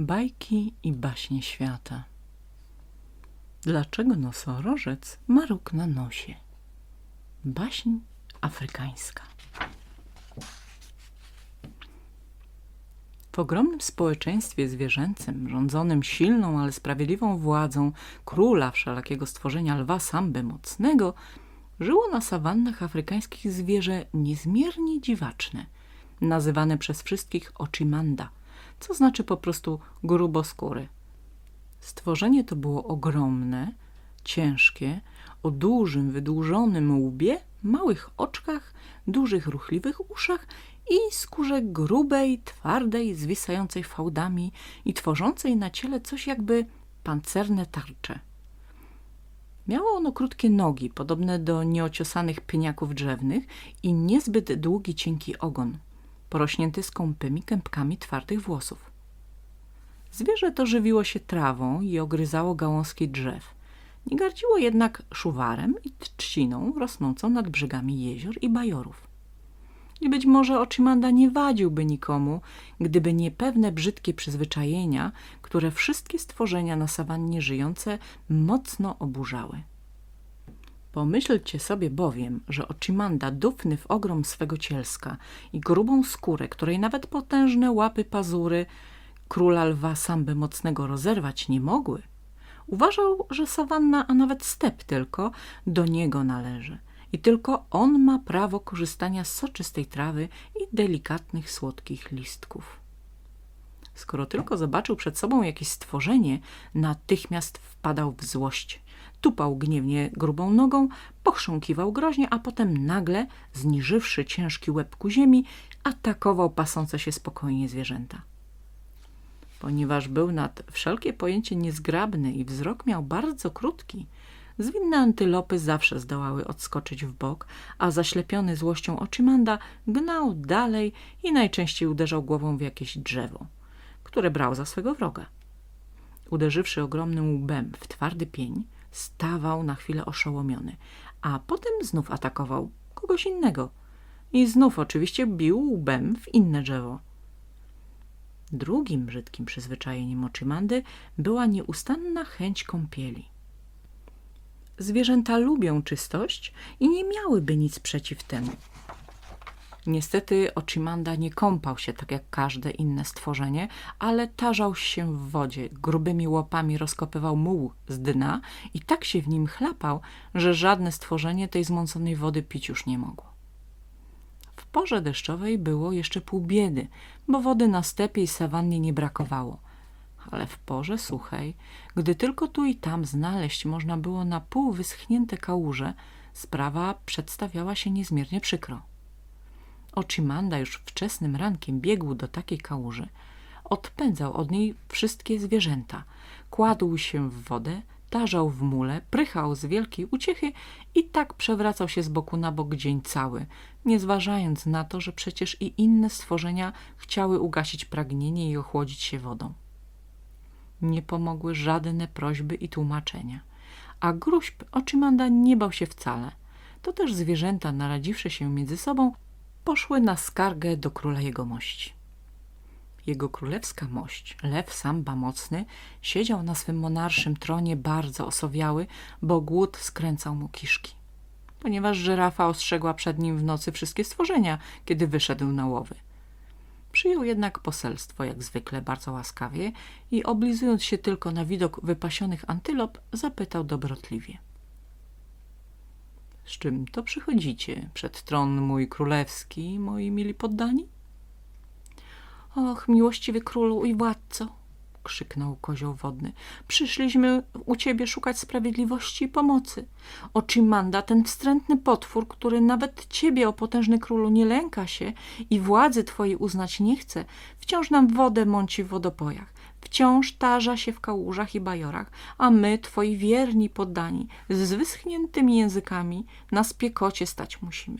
Bajki i baśnie świata. Dlaczego nosorożec ma róg na nosie? Baśń afrykańska. W ogromnym społeczeństwie zwierzęcym, rządzonym silną, ale sprawiedliwą władzą króla wszelakiego stworzenia lwa samby mocnego, żyło na sawannach afrykańskich zwierzę niezmiernie dziwaczne, nazywane przez wszystkich oczimanda – co znaczy po prostu gruboskóry. Stworzenie to było ogromne, ciężkie, o dużym, wydłużonym łbie, małych oczkach, dużych, ruchliwych uszach i skórze grubej, twardej, zwisającej fałdami i tworzącej na ciele coś jakby pancerne tarcze. Miało ono krótkie nogi, podobne do nieociosanych pyniaków drzewnych i niezbyt długi, cienki ogon – porośnięty skąpymi kępkami twardych włosów. Zwierzę to żywiło się trawą i ogryzało gałązki drzew. Nie gardziło jednak szuwarem i trzciną rosnącą nad brzegami jezior i bajorów. I być może Oczymanda nie wadziłby nikomu, gdyby nie pewne brzydkie przyzwyczajenia, które wszystkie stworzenia na sawannie żyjące mocno oburzały. Pomyślcie sobie bowiem, że Ochimanda dufny w ogrom swego cielska i grubą skórę, której nawet potężne łapy pazury króla lwa samby mocnego rozerwać nie mogły, uważał, że sawanna, a nawet step tylko, do niego należy. I tylko on ma prawo korzystania z soczystej trawy i delikatnych, słodkich listków. Skoro tylko zobaczył przed sobą jakieś stworzenie, natychmiast wpadał w złość tupał gniewnie grubą nogą, pochrząkiwał groźnie, a potem nagle, zniżywszy ciężki łeb ku ziemi, atakował pasące się spokojnie zwierzęta. Ponieważ był nad wszelkie pojęcie niezgrabny i wzrok miał bardzo krótki, zwinne antylopy zawsze zdołały odskoczyć w bok, a zaślepiony złością oczymanda gnał dalej i najczęściej uderzał głową w jakieś drzewo, które brał za swego wroga. Uderzywszy ogromnym łbem w twardy pień, stawał na chwilę oszołomiony, a potem znów atakował kogoś innego i znów oczywiście bił łbem w inne drzewo. Drugim brzydkim przyzwyczajeniem Oczymandy była nieustanna chęć kąpieli. Zwierzęta lubią czystość i nie miałyby nic przeciw temu. Niestety Ochimanda nie kąpał się tak jak każde inne stworzenie, ale tarzał się w wodzie, grubymi łopami rozkopywał muł z dna i tak się w nim chlapał, że żadne stworzenie tej zmąconej wody pić już nie mogło. W porze deszczowej było jeszcze pół biedy, bo wody na stepie i sawannie nie brakowało. Ale w porze suchej, gdy tylko tu i tam znaleźć można było na pół wyschnięte kałuże, sprawa przedstawiała się niezmiernie przykro. Ochimanda już wczesnym rankiem biegł do takiej kałuży. Odpędzał od niej wszystkie zwierzęta. Kładł się w wodę, tarzał w mule, prychał z wielkiej uciechy i tak przewracał się z boku na bok dzień cały, nie zważając na to, że przecież i inne stworzenia chciały ugasić pragnienie i ochłodzić się wodą. Nie pomogły żadne prośby i tłumaczenia, a gruźb Ochimanda nie bał się wcale. To też zwierzęta, naradziwszy się między sobą, poszły na skargę do króla jego mości. Jego królewska mość, lew Samba Mocny, siedział na swym monarszym tronie bardzo osowiały, bo głód skręcał mu kiszki. Ponieważ żyrafa ostrzegła przed nim w nocy wszystkie stworzenia, kiedy wyszedł na łowy. Przyjął jednak poselstwo, jak zwykle, bardzo łaskawie i oblizując się tylko na widok wypasionych antylop, zapytał dobrotliwie – z czym to przychodzicie przed tron mój królewski, moi mili poddani? Och, miłościwy królu i władco, krzyknął kozioł wodny. Przyszliśmy u ciebie szukać sprawiedliwości i pomocy. Oczimanda, ten wstrętny potwór, który nawet ciebie, o potężny królu, nie lęka się i władzy twojej uznać nie chce, wciąż nam wodę mąci w wodopojach wciąż tarza się w kałużach i bajorach, a my, twoi wierni poddani, z wyschniętymi językami, na spiekocie stać musimy.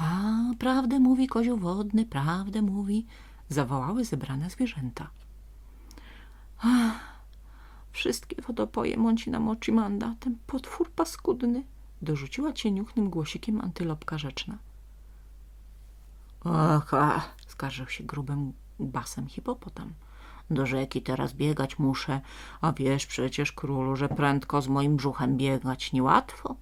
A, prawdę mówi kozioł wodny, prawdę mówi, zawołały zebrane zwierzęta. Ach, wszystkie wodopoje mąci nam Ochimanda, ten potwór paskudny, dorzuciła cieniuchnym głosikiem antylopka rzeczna. Ach, skarżył się grubym basem hipopotam. Do rzeki teraz biegać muszę, a wiesz przecież, królu, że prędko z moim brzuchem biegać niełatwo.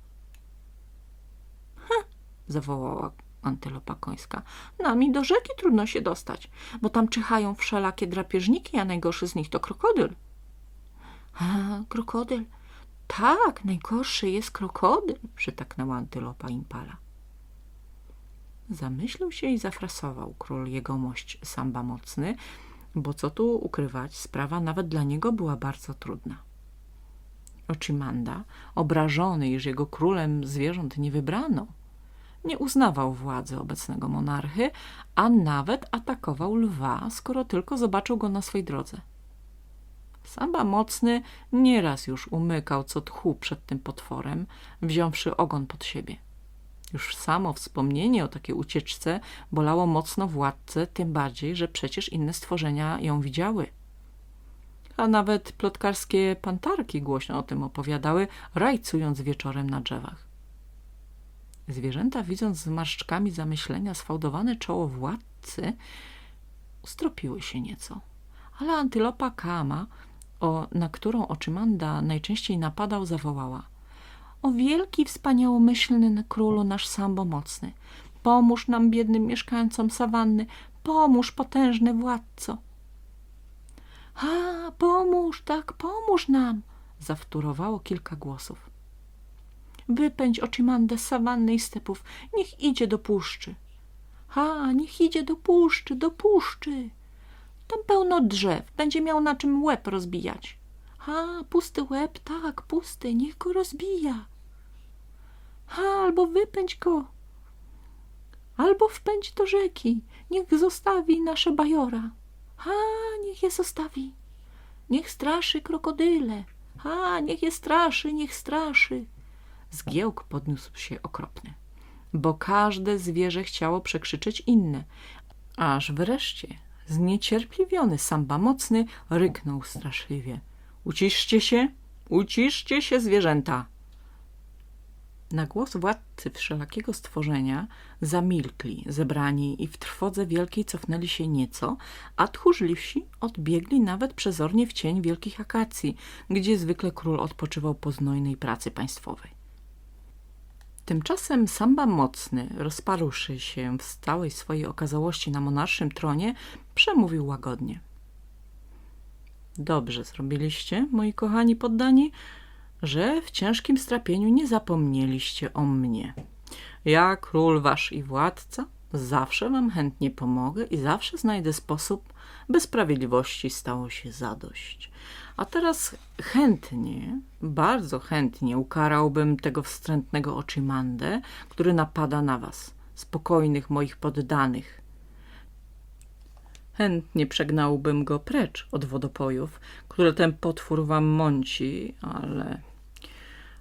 zawołała antylopa końska. Nami do rzeki trudno się dostać, bo tam czyhają wszelakie drapieżniki, a najgorszy z nich to krokodyl. A, krokodyl. Tak, najgorszy jest krokodyl, przytaknęła antylopa impala. Zamyślił się i zafrasował król jegomość Samba Mocny, bo co tu ukrywać, sprawa nawet dla niego była bardzo trudna. Ochimanda, obrażony, iż jego królem zwierząt nie wybrano, nie uznawał władzy obecnego monarchy, a nawet atakował lwa, skoro tylko zobaczył go na swej drodze. Samba Mocny nieraz już umykał co tchu przed tym potworem, wziąwszy ogon pod siebie. Już samo wspomnienie o takiej ucieczce bolało mocno władcę, tym bardziej, że przecież inne stworzenia ją widziały. A nawet plotkarskie pantarki głośno o tym opowiadały, rajcując wieczorem na drzewach. Zwierzęta, widząc zmarszczkami zamyślenia sfałdowane czoło władcy, ustropiły się nieco. Ale antylopa Kama, o, na którą Oczymanda najczęściej napadał, zawołała. O wielki, wspaniałomyślny królu nasz sambo mocny, pomóż nam biednym mieszkańcom sawanny, pomóż potężny władco. A, pomóż, tak, pomóż nam, zawtórowało kilka głosów. Wypędź Oczymandę z sawanny i stepów, niech idzie do puszczy. Ha, niech idzie do puszczy, do puszczy. Tam pełno drzew, będzie miał na czym łeb rozbijać. Ha, pusty łeb, tak, pusty, niech go rozbija. Albo wypędź go. Albo wpędź do rzeki, niech zostawi nasze bajora. Ha, niech je zostawi. Niech straszy krokodyle. Ha, niech je straszy, niech straszy. Zgiełk podniósł się okropny, bo każde zwierzę chciało przekrzyczeć inne, aż wreszcie zniecierpliwiony samba mocny ryknął straszliwie. Uciszcie się, uciszcie się zwierzęta. Na głos władcy wszelakiego stworzenia zamilkli zebrani i w trwodze wielkiej cofnęli się nieco, a tchórzliwsi odbiegli nawet przezornie w cień wielkich akacji, gdzie zwykle król odpoczywał po znojnej pracy państwowej. Tymczasem Samba Mocny, rozparłszy się w całej swojej okazałości na monarszym tronie, przemówił łagodnie. Dobrze zrobiliście, moi kochani poddani, że w ciężkim strapieniu nie zapomnieliście o mnie. Ja, król wasz i władca, zawsze wam chętnie pomogę i zawsze znajdę sposób, by sprawiedliwości stało się zadość. A teraz chętnie, bardzo chętnie ukarałbym tego wstrętnego Oczymandę, który napada na was, spokojnych moich poddanych. Chętnie przegnałbym go precz od wodopojów, które ten potwór wam mąci, ale...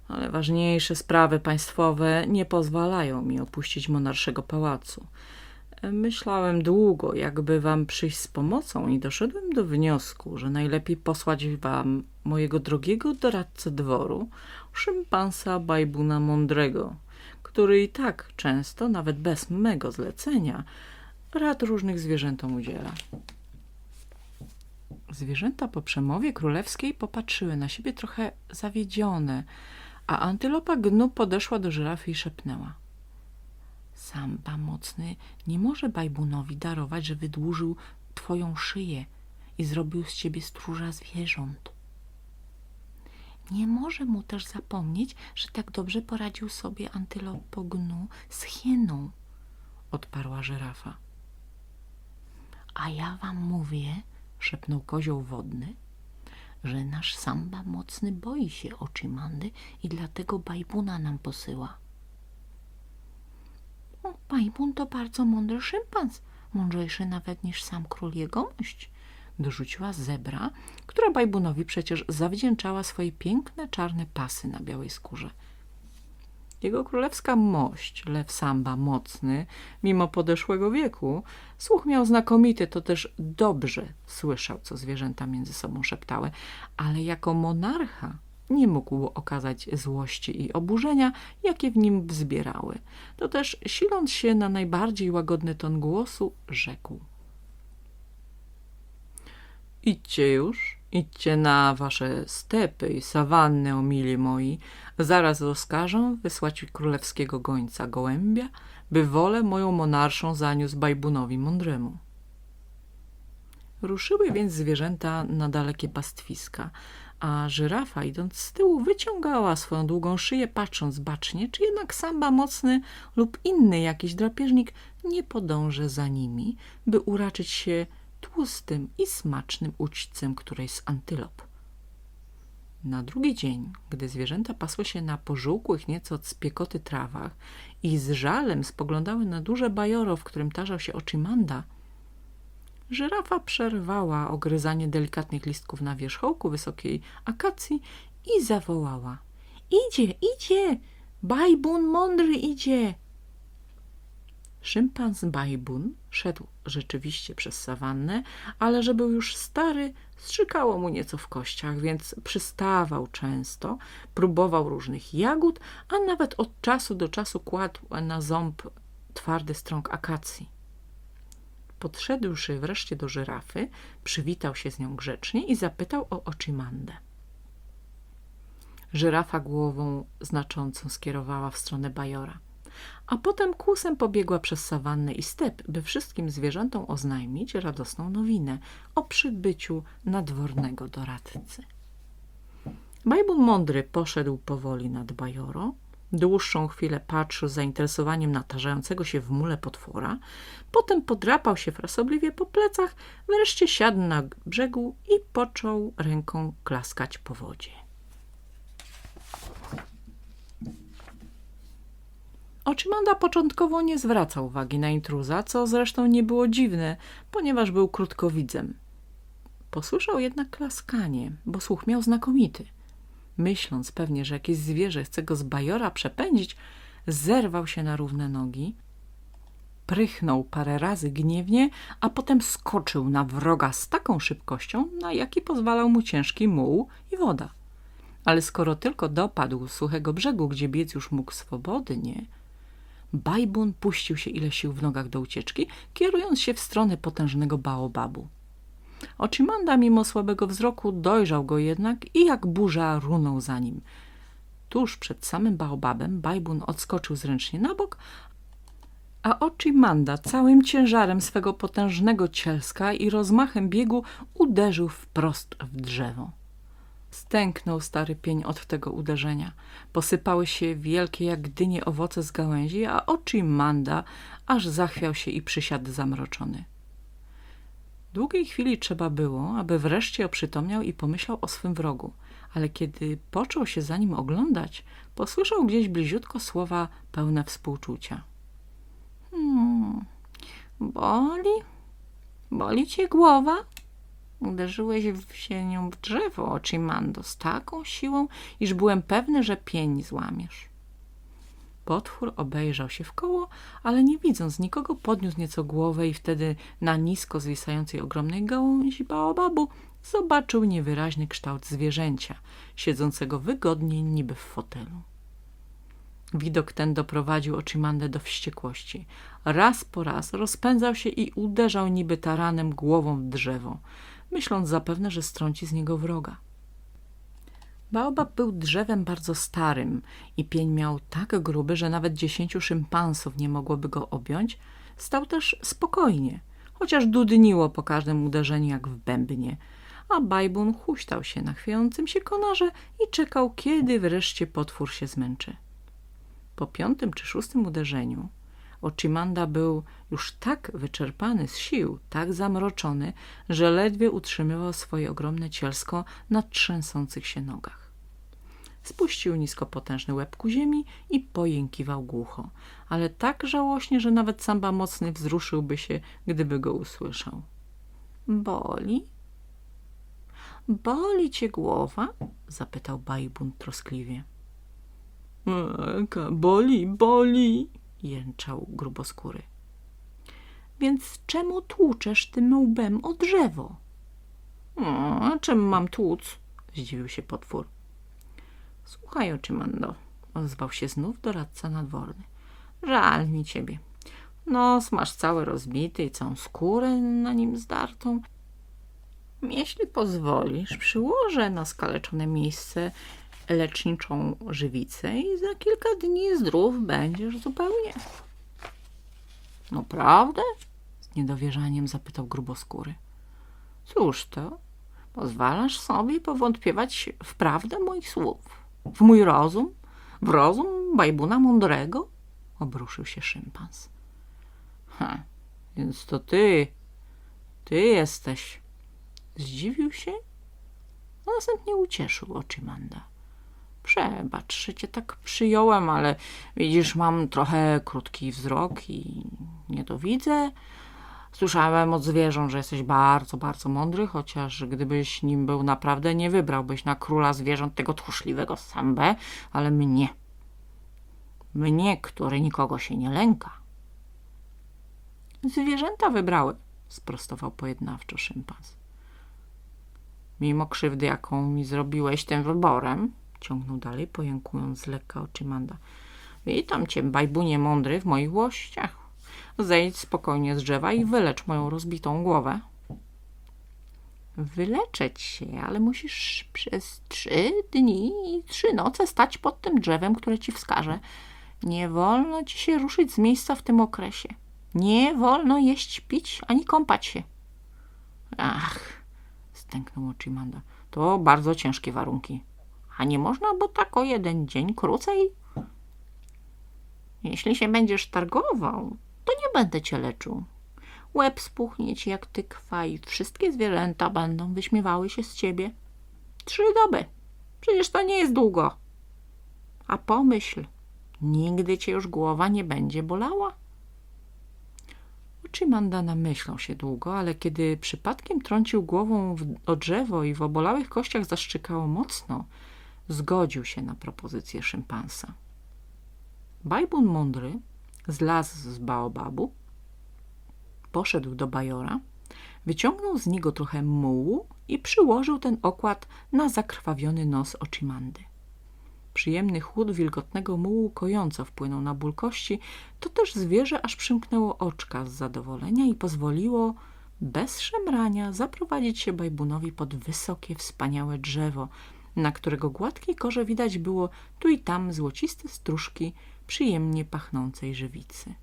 Ale ważniejsze sprawy państwowe nie pozwalają mi opuścić monarszego pałacu. Myślałem długo, jakby wam przyjść z pomocą i doszedłem do wniosku, że najlepiej posłać wam mojego drogiego doradcę dworu, szympansa Bajbuna Mądrego, który i tak często, nawet bez mego zlecenia, rad różnych zwierzętom udziela. Zwierzęta po przemowie królewskiej popatrzyły na siebie trochę zawiedzione, a antylopa gnu podeszła do żyrafy i szepnęła. Samba mocny nie może Bajbunowi darować, że wydłużył twoją szyję i zrobił z ciebie stróża zwierząt. Nie może mu też zapomnieć, że tak dobrze poradził sobie antylopognu z hieną, odparła żyrafa. A ja wam mówię, szepnął kozioł wodny, że nasz samba mocny boi się oczymandy i dlatego Bajbuna nam posyła. Bajbun to bardzo mądry szympans, mądrzejszy nawet niż sam król jegomość, dorzuciła zebra, która Bajbunowi przecież zawdzięczała swoje piękne czarne pasy na białej skórze. Jego królewska mość, lew Samba mocny, mimo podeszłego wieku, słuch miał znakomity, to też dobrze słyszał, co zwierzęta między sobą szeptały, ale jako monarcha nie mógł okazać złości i oburzenia, jakie w nim wzbierały. To też, siląc się na najbardziej łagodny ton głosu, rzekł. Idźcie już, idźcie na wasze stepy i sawanny, o mili moi. Zaraz rozkażę wysłać królewskiego gońca gołębia, by wolę moją monarszą zaniósł Bajbunowi mądremu. Ruszyły więc zwierzęta na dalekie pastwiska, a żyrafa idąc z tyłu wyciągała swoją długą szyję, patrząc bacznie, czy jednak samba mocny lub inny jakiś drapieżnik nie podąży za nimi, by uraczyć się tłustym i smacznym ućcem którejś z antylop. Na drugi dzień, gdy zwierzęta pasły się na pożółkłych nieco od spiekoty trawach i z żalem spoglądały na duże bajoro, w którym tarzał się oczymanda, żyrafa przerwała ogryzanie delikatnych listków na wierzchołku wysokiej akacji i zawołała – Idzie, idzie! Bajbun mądry idzie! Szympans Bajbun szedł rzeczywiście przez sawannę, ale że był już stary, strzykało mu nieco w kościach, więc przystawał często, próbował różnych jagód, a nawet od czasu do czasu kładł na ząb twardy strąg akacji. Podszedłszy wreszcie do żyrafy, przywitał się z nią grzecznie i zapytał o Oczymandę. Żyrafa głową znaczącą skierowała w stronę Bajora – a potem kłusem pobiegła przez sawannę i step, by wszystkim zwierzętom oznajmić radosną nowinę o przybyciu nadwornego doradcy. Bajbun Mądry poszedł powoli nad Bajoro, dłuższą chwilę patrzył z zainteresowaniem na tarzającego się w mule potwora, potem podrapał się frasobliwie po plecach, wreszcie siadł na brzegu i począł ręką klaskać po wodzie. Oczymanda początkowo nie zwracał uwagi na intruza, co zresztą nie było dziwne, ponieważ był krótkowidzem. Posłyszał jednak klaskanie, bo słuch miał znakomity. Myśląc pewnie, że jakieś zwierzę chce go z bajora przepędzić, zerwał się na równe nogi, prychnął parę razy gniewnie, a potem skoczył na wroga z taką szybkością, na jaki pozwalał mu ciężki muł i woda. Ale skoro tylko dopadł suchego brzegu, gdzie biec już mógł swobodnie, Bajbun puścił się ile sił w nogach do ucieczki, kierując się w stronę potężnego baobabu. Oczymanda mimo słabego wzroku dojrzał go jednak i jak burza runął za nim. Tuż przed samym baobabem Bajbun odskoczył zręcznie na bok, a Oczymanda całym ciężarem swego potężnego cielska i rozmachem biegu uderzył wprost w drzewo. Stęknął stary pień od tego uderzenia. Posypały się wielkie jak dynie owoce z gałęzi, a oczy Manda aż zachwiał się i przysiadł zamroczony. Długiej chwili trzeba było, aby wreszcie oprzytomniał i pomyślał o swym wrogu, ale kiedy począł się za nim oglądać, posłyszał gdzieś bliziutko słowa pełne współczucia. Hmm, boli? Boli cię głowa? Uderzyłeś się nią w drzewo, Ochimando, z taką siłą, iż byłem pewny, że pień złamiesz. Potwór obejrzał się w koło, ale nie widząc nikogo, podniósł nieco głowę i wtedy na nisko zwisającej ogromnej gałęzi baobabu zobaczył niewyraźny kształt zwierzęcia, siedzącego wygodnie niby w fotelu. Widok ten doprowadził Oczymandę do wściekłości. Raz po raz rozpędzał się i uderzał niby taranem głową w drzewo myśląc zapewne, że strąci z niego wroga. Baobab był drzewem bardzo starym i pień miał tak gruby, że nawet dziesięciu szympansów nie mogłoby go objąć. Stał też spokojnie, chociaż dudniło po każdym uderzeniu jak w bębnie, a Bajbun huśtał się na chwiejącym się konarze i czekał, kiedy wreszcie potwór się zmęczy. Po piątym czy szóstym uderzeniu Ochimanda był już tak wyczerpany z sił, tak zamroczony, że ledwie utrzymywał swoje ogromne cielsko na trzęsących się nogach. Spuścił nisko potężny łeb ku ziemi i pojękiwał głucho, ale tak żałośnie, że nawet samba mocny wzruszyłby się, gdyby go usłyszał. Boli? Boli cię głowa? zapytał Bajbun troskliwie. Boli, boli, jęczał gruboskóry. Więc czemu tłuczesz tym łbem o drzewo? czym mam tłuc? Zdziwił się potwór. Słuchaj, Oczymando, ozwał się znów doradca nadworny. Żal mi ciebie. Nos masz cały rozbity i całą skórę na nim zdartą. Jeśli pozwolisz, przyłożę na skaleczone miejsce leczniczą żywicę i za kilka dni zdrów będziesz zupełnie. Naprawdę? Z niedowierzaniem zapytał gruboskóry. Cóż to? Pozwalasz sobie powątpiewać w prawdę moich słów? W mój rozum? W rozum bajbuna mądrego? Obruszył się szympans. Ha, więc to ty, ty jesteś. Zdziwił się, a następnie ucieszył Oczymanda. Przebacz, że cię tak przyjąłem, ale widzisz, mam trochę krótki wzrok i nie to widzę. Słyszałem od zwierząt, że jesteś bardzo, bardzo mądry, chociaż gdybyś nim był naprawdę, nie wybrałbyś na króla zwierząt tego tchórzliwego sambę, ale mnie. Mnie, który nikogo się nie lęka. Zwierzęta wybrały, sprostował pojednawczo szympans. Mimo krzywdy, jaką mi zrobiłeś tym wyborem, ciągnął dalej, pojękując z lekka oczymanda. Witam cię, bajbunie mądry, w moich łościach. Zejdź spokojnie z drzewa i wylecz moją rozbitą głowę. Wyleczeć się, ale musisz przez trzy dni i trzy noce stać pod tym drzewem, które ci wskaże. Nie wolno ci się ruszyć z miejsca w tym okresie. Nie wolno jeść, pić, ani kąpać się. Ach, stęknął Ochimanda. To bardzo ciężkie warunki. A nie można, bo tak o jeden dzień krócej? Jeśli się będziesz targował, to nie będę cię leczył. Łeb spuchnie ci jak tykwa i wszystkie zwierzęta będą wyśmiewały się z ciebie. Trzy doby. Przecież to nie jest długo. A pomyśl, nigdy cię już głowa nie będzie bolała. Ochimanda namyślał się długo, ale kiedy przypadkiem trącił głową w, o drzewo i w obolałych kościach zaszczykało mocno, zgodził się na propozycję szympansa. Bajbun mądry zlazł z baobabu, poszedł do bajora, wyciągnął z niego trochę mułu i przyłożył ten okład na zakrwawiony nos Ochimandy. Przyjemny chłód wilgotnego mułu kojąco wpłynął na ból kości, to też zwierzę aż przymknęło oczka z zadowolenia i pozwoliło bez szemrania zaprowadzić się bajbunowi pod wysokie, wspaniałe drzewo, na którego gładkiej korze widać było tu i tam złociste stróżki przyjemnie pachnącej żywicy.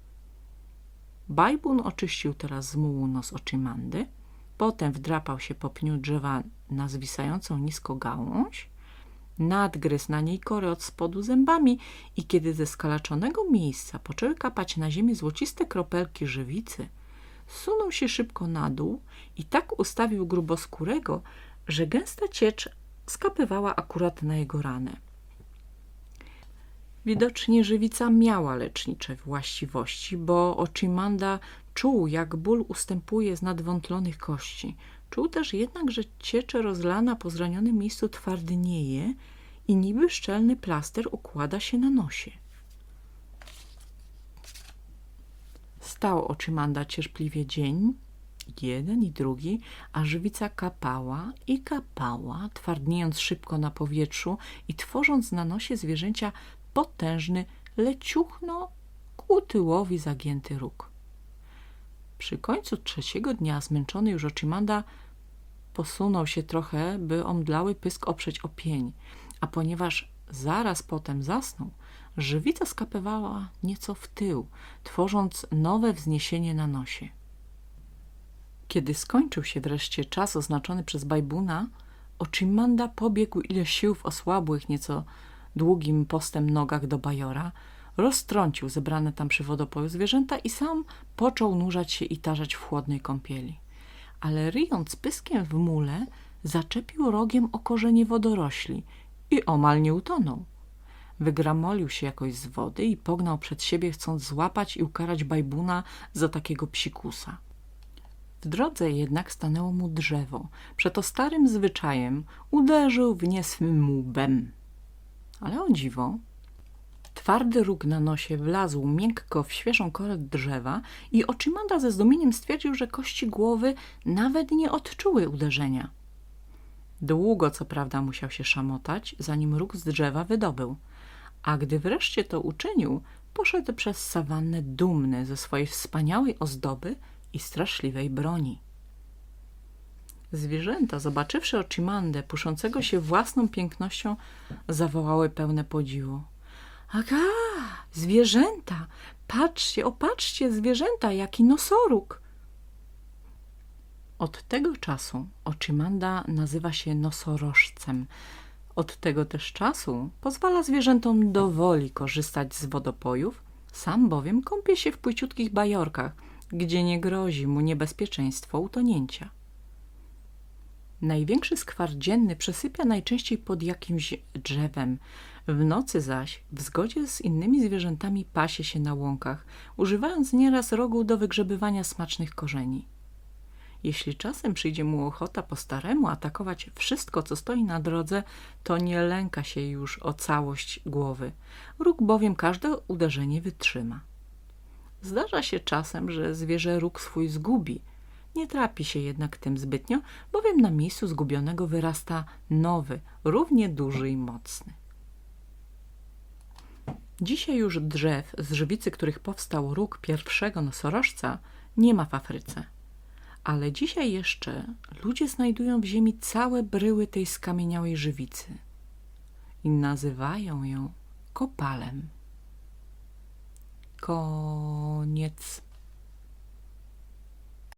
Bajbun oczyścił teraz z mułu nos oczymandy, potem wdrapał się po pniu drzewa na zwisającą nisko gałąź, nadgryzł na niej korę od spodu zębami i kiedy ze skalaczonego miejsca poczęły kapać na ziemię złociste kropelki żywicy, sunął się szybko na dół i tak ustawił gruboskórego, że gęsta ciecz skapywała akurat na jego ranę. Widocznie żywica miała lecznicze właściwości, bo Ochimanda czuł, jak ból ustępuje z nadwątlonych kości. Czuł też jednak, że ciecze rozlana po zranionym miejscu twardnieje i niby szczelny plaster układa się na nosie. Stał Ochimanda cierpliwie dzień, jeden i drugi, a żywica kapała i kapała, twardniejąc szybko na powietrzu i tworząc na nosie zwierzęcia potężny, leciuchno ku tyłowi zagięty róg. Przy końcu trzeciego dnia zmęczony już Ochimanda posunął się trochę, by omdlały pysk oprzeć o pień, a ponieważ zaraz potem zasnął, żywica skapywała nieco w tył, tworząc nowe wzniesienie na nosie. Kiedy skończył się wreszcie czas oznaczony przez Bajbuna, Ochimanda pobiegł ile sił w osłabłych nieco długim postem nogach do bajora, roztrącił zebrane tam przy wodopoju zwierzęta i sam począł nurzać się i tarzać w chłodnej kąpieli. Ale ryjąc pyskiem w mule, zaczepił rogiem o korzenie wodorośli i omal nie utonął. Wygramolił się jakoś z wody i pognał przed siebie, chcąc złapać i ukarać bajbuna za takiego psikusa. W drodze jednak stanęło mu drzewo. Przeto starym zwyczajem uderzył w nie swym łbem. Ale o dziwo, twardy róg na nosie wlazł miękko w świeżą korę drzewa i Ochimanda ze zdumieniem stwierdził, że kości głowy nawet nie odczuły uderzenia. Długo co prawda musiał się szamotać, zanim róg z drzewa wydobył, a gdy wreszcie to uczynił, poszedł przez sawannę dumny ze swojej wspaniałej ozdoby i straszliwej broni. Zwierzęta, zobaczywszy Ochimandę, puszącego się własną pięknością, zawołały pełne podziwu. Aga, zwierzęta! Patrzcie, opatrzcie, zwierzęta, jaki nosoróg! Od tego czasu Ochimanda nazywa się nosorożcem. Od tego też czasu pozwala zwierzętom dowoli korzystać z wodopojów, sam bowiem kąpie się w płyciutkich bajorkach, gdzie nie grozi mu niebezpieczeństwo utonięcia. Największy skwar dzienny przesypia najczęściej pod jakimś drzewem. W nocy zaś, w zgodzie z innymi zwierzętami, pasie się na łąkach, używając nieraz rogu do wygrzebywania smacznych korzeni. Jeśli czasem przyjdzie mu ochota po staremu atakować wszystko, co stoi na drodze, to nie lęka się już o całość głowy. Róg bowiem każde uderzenie wytrzyma. Zdarza się czasem, że zwierzę róg swój zgubi. Nie trapi się jednak tym zbytnio, bowiem na miejscu zgubionego wyrasta nowy, równie duży i mocny. Dzisiaj już drzew, z żywicy których powstał róg pierwszego nosorożca, nie ma w Afryce ale dzisiaj jeszcze ludzie znajdują w ziemi całe bryły tej skamieniałej żywicy i nazywają ją kopalem. Koniec.